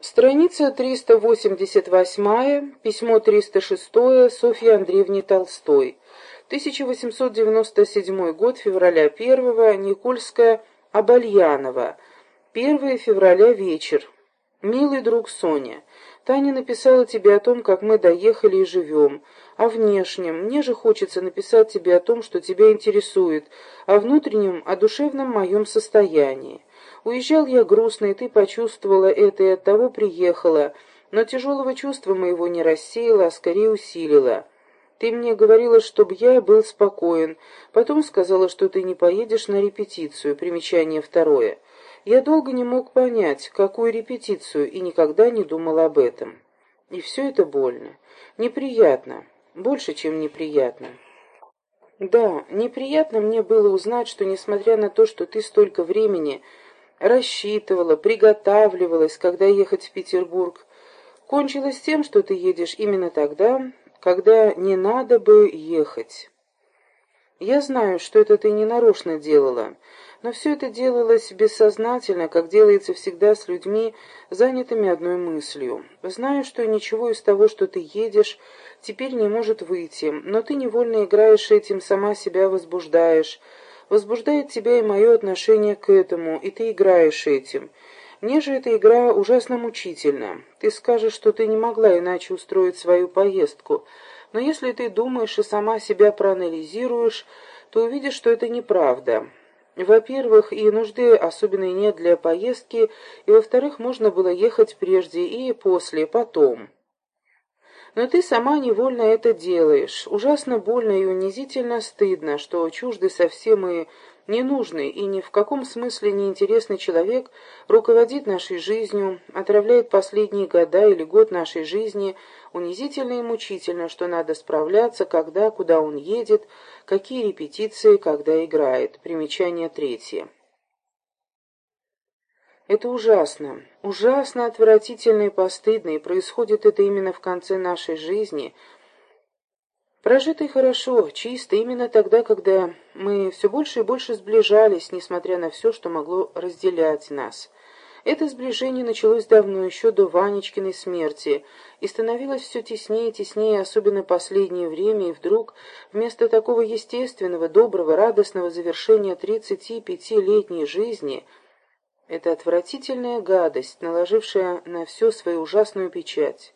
Страница 388, письмо 306 Софье Андреевне Толстой. 1897 год, февраля 1 Никольская, Абальянова. 1 февраля вечер. Милый друг Соня, Таня написала тебе о том, как мы доехали и живем, о внешнем. Мне же хочется написать тебе о том, что тебя интересует, о внутреннем, о душевном моем состоянии. Уезжал я грустно, и ты почувствовала это и оттого приехала, но тяжелого чувства моего не рассеяла, а скорее усилила. Ты мне говорила, чтобы я был спокоен, потом сказала, что ты не поедешь на репетицию, примечание второе. Я долго не мог понять, какую репетицию, и никогда не думал об этом. И все это больно, неприятно, больше, чем неприятно. Да, неприятно мне было узнать, что, несмотря на то, что ты столько времени рассчитывала, приготавливалась, когда ехать в Петербург, кончилось тем, что ты едешь именно тогда, когда не надо бы ехать. Я знаю, что это ты не нарочно делала, но все это делалось бессознательно, как делается всегда с людьми, занятыми одной мыслью. Знаю, что ничего из того, что ты едешь, теперь не может выйти, но ты невольно играешь этим, сама себя возбуждаешь, Возбуждает тебя и мое отношение к этому, и ты играешь этим. Мне же эта игра ужасно мучительна. Ты скажешь, что ты не могла иначе устроить свою поездку, но если ты думаешь и сама себя проанализируешь, то увидишь, что это неправда. Во-первых, и нужды особенной нет для поездки, и во-вторых, можно было ехать прежде и после, потом. Но ты сама невольно это делаешь. Ужасно больно и унизительно стыдно, что чуждый совсем и ненужный и ни в каком смысле неинтересный человек руководит нашей жизнью, отравляет последние года или год нашей жизни, унизительно и мучительно, что надо справляться, когда, куда он едет, какие репетиции, когда играет. Примечание третье. Это ужасно, ужасно, отвратительно и постыдно, и происходит это именно в конце нашей жизни, прожитой хорошо, чисто, именно тогда, когда мы все больше и больше сближались, несмотря на все, что могло разделять нас. Это сближение началось давно, еще до Ванечкиной смерти, и становилось все теснее и теснее, особенно последнее время, и вдруг, вместо такого естественного, доброго, радостного завершения 35-летней жизни – это отвратительная гадость, наложившая на все свою ужасную печать.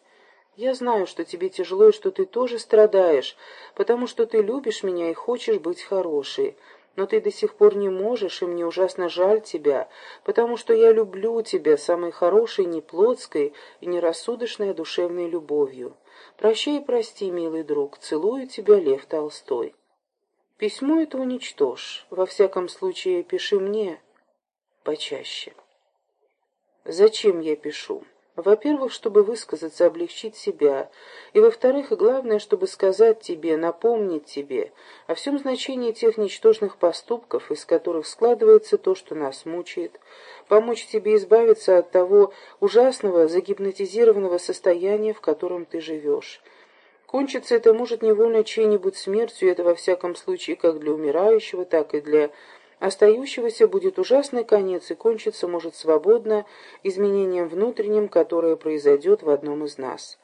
Я знаю, что тебе тяжело и что ты тоже страдаешь, потому что ты любишь меня и хочешь быть хорошей. Но ты до сих пор не можешь, и мне ужасно жаль тебя, потому что я люблю тебя самой хорошей, неплотской и нерассудочной душевной любовью. Прощай и прости, милый друг, целую тебя, Лев Толстой. Письмо это уничтожь, во всяком случае пиши мне, почаще. Зачем я пишу? Во-первых, чтобы высказаться, облегчить себя, и во-вторых, и главное, чтобы сказать тебе, напомнить тебе о всем значении тех ничтожных поступков, из которых складывается то, что нас мучает, помочь тебе избавиться от того ужасного, загипнотизированного состояния, в котором ты живешь. Кончиться это может невольно чьей-нибудь смертью, это во всяком случае как для умирающего, так и для Остающегося будет ужасный конец и кончится может свободно изменением внутренним, которое произойдет в одном из нас.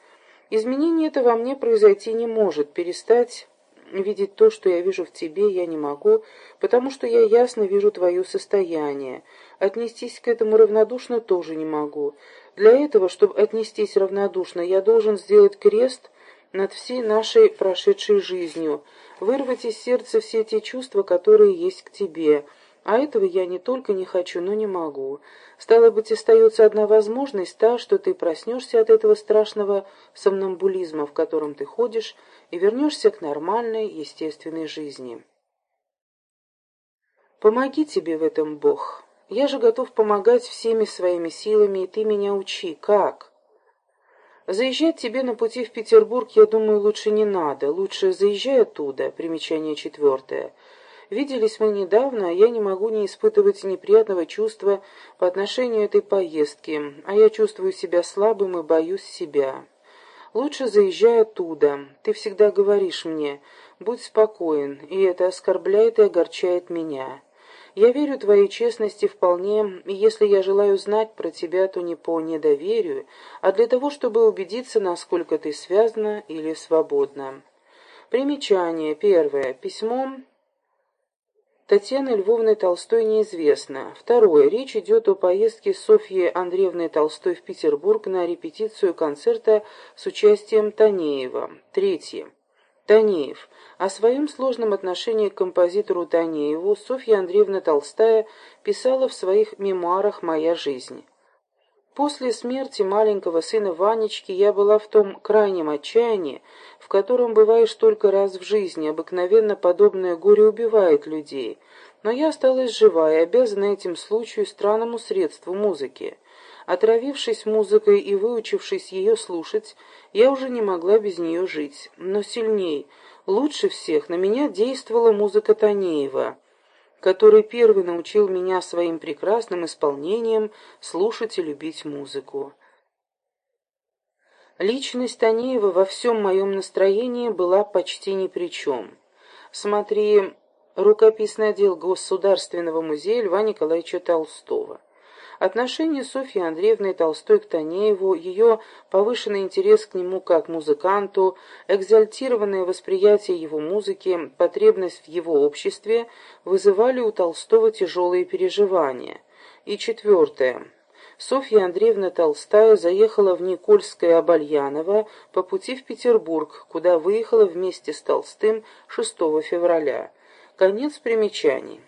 Изменение это во мне произойти не может, перестать видеть то, что я вижу в тебе, я не могу, потому что я ясно вижу твое состояние. Отнестись к этому равнодушно тоже не могу. Для этого, чтобы отнестись равнодушно, я должен сделать крест над всей нашей прошедшей жизнью, вырвать из сердца все те чувства, которые есть к тебе. А этого я не только не хочу, но не могу. Стало быть, остается одна возможность, та, что ты проснешься от этого страшного сомнамбулизма, в котором ты ходишь, и вернешься к нормальной, естественной жизни. Помоги тебе в этом, Бог. Я же готов помогать всеми своими силами, и ты меня учи. Как? Заезжать тебе на пути в Петербург, я думаю, лучше не надо. Лучше заезжай оттуда. Примечание четвертое. Виделись мы недавно, а я не могу не испытывать неприятного чувства по отношению этой поездки, а я чувствую себя слабым и боюсь себя. Лучше заезжай оттуда. Ты всегда говоришь мне, будь спокоен, и это оскорбляет и огорчает меня. Я верю твоей честности вполне, и если я желаю знать про тебя, то не по недоверию, а для того, чтобы убедиться, насколько ты связана или свободна. Примечание. Первое. Письмо Татьяны Львовны Толстой неизвестно. Второе. Речь идет о поездке Софьи Андреевны Толстой в Петербург на репетицию концерта с участием Танеева. Третье. Танеев. О своем сложном отношении к композитору Танееву Софья Андреевна Толстая писала в своих мемуарах «Моя жизнь». После смерти маленького сына Ванечки я была в том крайнем отчаянии, в котором бываешь только раз в жизни, обыкновенно подобное горе убивает людей. Но я осталась жива и обязана этим случаю странному средству музыки. Отравившись музыкой и выучившись ее слушать, я уже не могла без нее жить. Но сильней, лучше всех на меня действовала музыка Танеева, который первый научил меня своим прекрасным исполнением слушать и любить музыку. Личность Танеева во всем моем настроении была почти ни при чем. Смотри рукописный отдел Государственного музея Льва Николаевича Толстого. Отношение Софьи Андреевны Толстой к Танееву, ее повышенный интерес к нему как музыканту, экзальтированное восприятие его музыки, потребность в его обществе вызывали у Толстого тяжелые переживания. И четвертое. Софья Андреевна Толстая заехала в Никольское Обальяново по пути в Петербург, куда выехала вместе с Толстым 6 февраля. Конец примечаний.